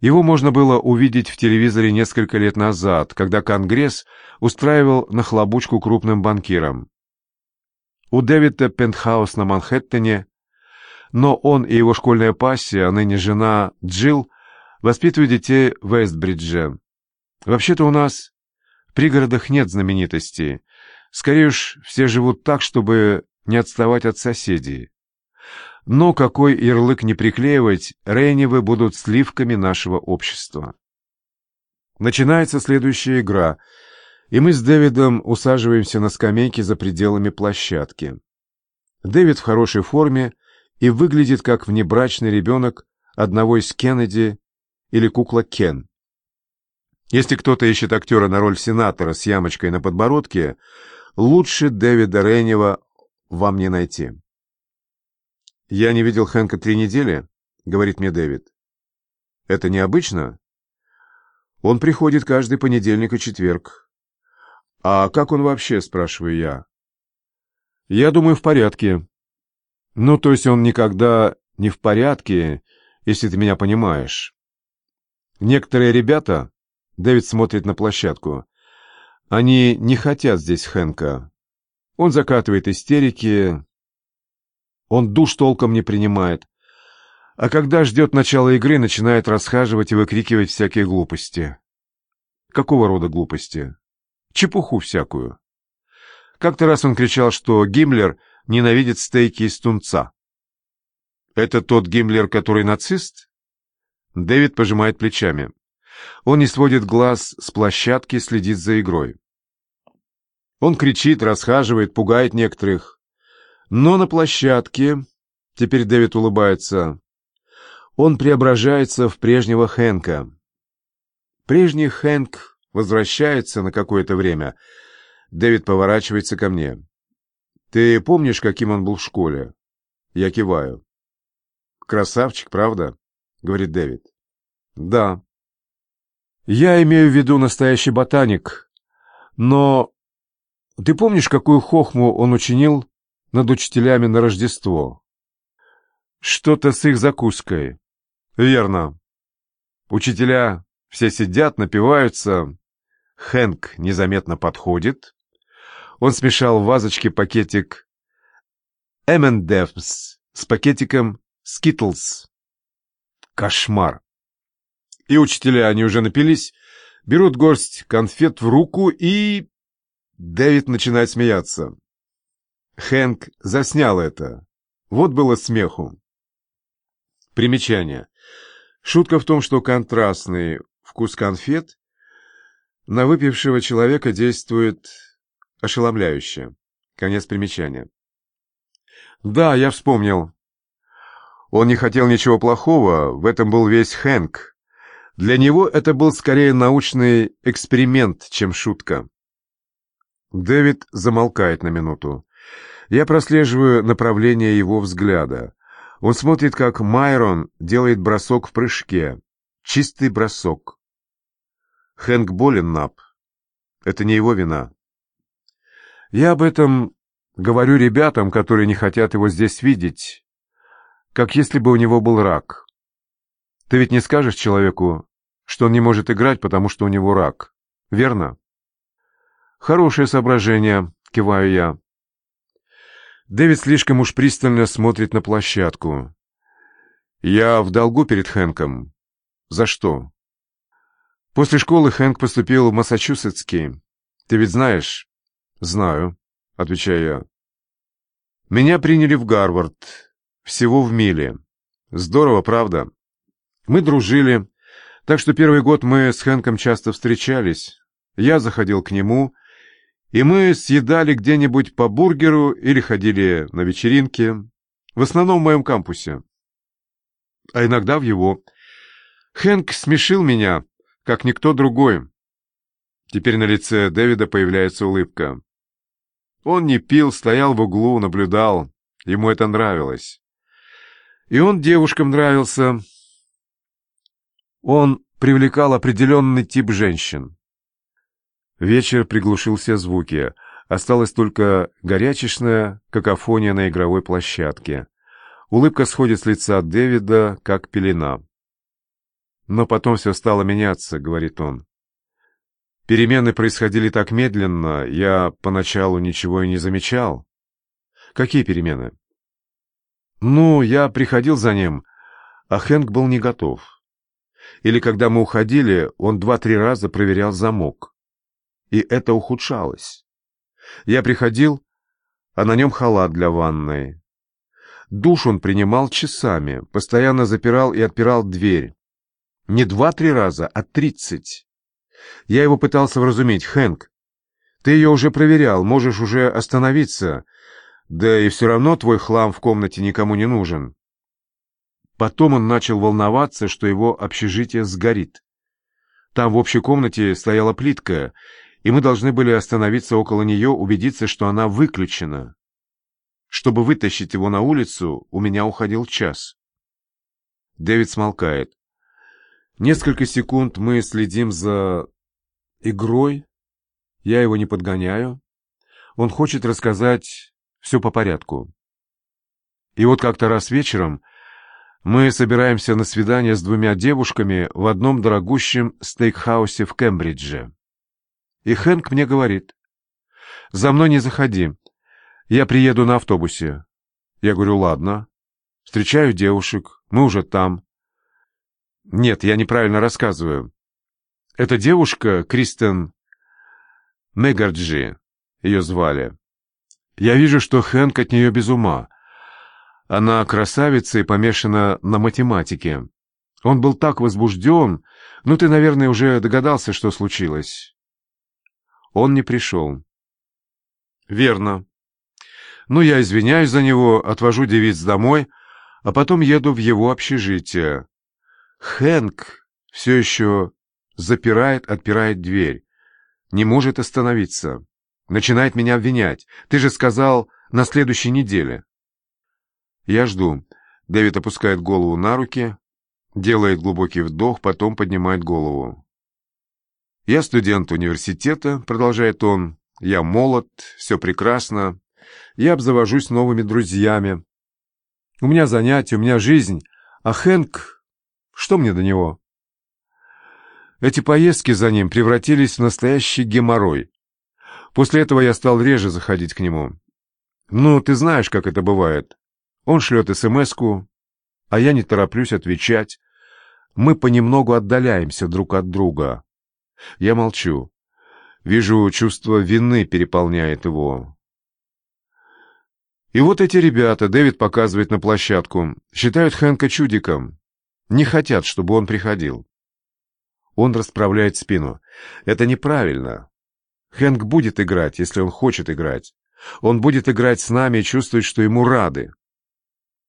Его можно было увидеть в телевизоре несколько лет назад, когда Конгресс устраивал нахлобучку крупным банкирам. У Дэвида пентхаус на Манхэттене, но он и его школьная пассия, а ныне жена Джилл, воспитывают детей в Вестбридже. Вообще-то у нас в пригородах нет знаменитостей. Скорее уж, все живут так, чтобы не отставать от соседей. Но какой ярлык не приклеивать, Рейневы будут сливками нашего общества. Начинается следующая игра, и мы с Дэвидом усаживаемся на скамейке за пределами площадки. Дэвид в хорошей форме и выглядит как внебрачный ребенок одного из Кеннеди или кукла Кен. Если кто-то ищет актера на роль сенатора с ямочкой на подбородке, лучше Дэвида Рейнева вам не найти. «Я не видел Хэнка три недели», — говорит мне Дэвид. «Это необычно?» «Он приходит каждый понедельник и четверг». «А как он вообще?» — спрашиваю я. «Я думаю, в порядке». «Ну, то есть он никогда не в порядке, если ты меня понимаешь». «Некоторые ребята...» — Дэвид смотрит на площадку. «Они не хотят здесь Хэнка. Он закатывает истерики, он душ толком не принимает. А когда ждет начала игры, начинает расхаживать и выкрикивать всякие глупости. Какого рода глупости? Чепуху всякую. Как-то раз он кричал, что Гиммлер ненавидит стейки из тунца. «Это тот Гиммлер, который нацист?» Дэвид пожимает плечами. Он не сводит глаз с площадки, следит за игрой. Он кричит, расхаживает, пугает некоторых. Но на площадке, теперь Дэвид улыбается, он преображается в прежнего Хэнка. Прежний Хэнк возвращается на какое-то время. Дэвид поворачивается ко мне. «Ты помнишь, каким он был в школе?» Я киваю. «Красавчик, правда?» — говорит Дэвид. «Да». «Я имею в виду настоящий ботаник. Но ты помнишь, какую хохму он учинил над учителями на Рождество. Что-то с их закуской. Верно. Учителя все сидят, напиваются. Хэнк незаметно подходит. Он смешал в вазочке пакетик M&M's с пакетиком Skittles. Кошмар. И учителя, они уже напились, берут горсть конфет в руку и... Дэвид начинает смеяться. Хэнк заснял это. Вот было смеху. Примечание. Шутка в том, что контрастный вкус конфет на выпившего человека действует ошеломляюще. Конец примечания. Да, я вспомнил. Он не хотел ничего плохого, в этом был весь Хэнк. Для него это был скорее научный эксперимент, чем шутка. Дэвид замолкает на минуту. Я прослеживаю направление его взгляда. Он смотрит, как Майрон делает бросок в прыжке. Чистый бросок. Хэнк болен, Нап. Это не его вина. Я об этом говорю ребятам, которые не хотят его здесь видеть, как если бы у него был рак. Ты ведь не скажешь человеку, что он не может играть, потому что у него рак, верно? Хорошее соображение, киваю я. Дэвид слишком уж пристально смотрит на площадку. «Я в долгу перед Хэнком. За что?» «После школы Хэнк поступил в Массачусетский. Ты ведь знаешь?» «Знаю», — отвечаю я. «Меня приняли в Гарвард. Всего в миле. Здорово, правда? Мы дружили, так что первый год мы с Хэнком часто встречались. Я заходил к нему, и мы съедали где-нибудь по бургеру или ходили на вечеринки, в основном в моем кампусе, а иногда в его. Хэнк смешил меня, как никто другой. Теперь на лице Дэвида появляется улыбка. Он не пил, стоял в углу, наблюдал. Ему это нравилось. И он девушкам нравился. Он привлекал определенный тип женщин. Вечер приглушил все звуки. Осталась только горячечная какофония на игровой площадке. Улыбка сходит с лица Дэвида, как пелена. Но потом все стало меняться, говорит он. Перемены происходили так медленно, я поначалу ничего и не замечал. Какие перемены? Ну, я приходил за ним, а Хэнк был не готов. Или когда мы уходили, он два-три раза проверял замок. И это ухудшалось. Я приходил, а на нем халат для ванной. Душ он принимал часами, постоянно запирал и отпирал дверь. Не два-три раза, а тридцать. Я его пытался вразумить. «Хэнк, ты ее уже проверял, можешь уже остановиться. Да и все равно твой хлам в комнате никому не нужен». Потом он начал волноваться, что его общежитие сгорит. Там в общей комнате стояла плитка, и мы должны были остановиться около нее, убедиться, что она выключена. Чтобы вытащить его на улицу, у меня уходил час. Дэвид смолкает. Несколько секунд мы следим за игрой. Я его не подгоняю. Он хочет рассказать все по порядку. И вот как-то раз вечером мы собираемся на свидание с двумя девушками в одном дорогущем стейкхаусе в Кембридже. И Хэнк мне говорит, «За мной не заходи, я приеду на автобусе». Я говорю, «Ладно». Встречаю девушек, мы уже там. Нет, я неправильно рассказываю. Эта девушка, Кристен Мегарджи, ее звали. Я вижу, что Хэнк от нее без ума. Она красавица и помешана на математике. Он был так возбужден, ну ты, наверное, уже догадался, что случилось. Он не пришел. Верно. Ну, я извиняюсь за него, отвожу девиц домой, а потом еду в его общежитие. Хэнк все еще запирает, отпирает дверь. Не может остановиться. Начинает меня обвинять. Ты же сказал, на следующей неделе. Я жду. Дэвид опускает голову на руки, делает глубокий вдох, потом поднимает голову. «Я студент университета», — продолжает он. «Я молод, все прекрасно. Я обзавожусь новыми друзьями. У меня занятия, у меня жизнь. А Хэнк что мне до него? Эти поездки за ним превратились в настоящий геморрой. После этого я стал реже заходить к нему. Ну, ты знаешь, как это бывает. Он шлет СМС-ку, а я не тороплюсь отвечать. Мы понемногу отдаляемся друг от друга. Я молчу. Вижу, чувство вины переполняет его. И вот эти ребята, Дэвид показывает на площадку, считают Хэнка чудиком. Не хотят, чтобы он приходил. Он расправляет спину. Это неправильно. Хэнк будет играть, если он хочет играть. Он будет играть с нами и чувствовать, что ему рады.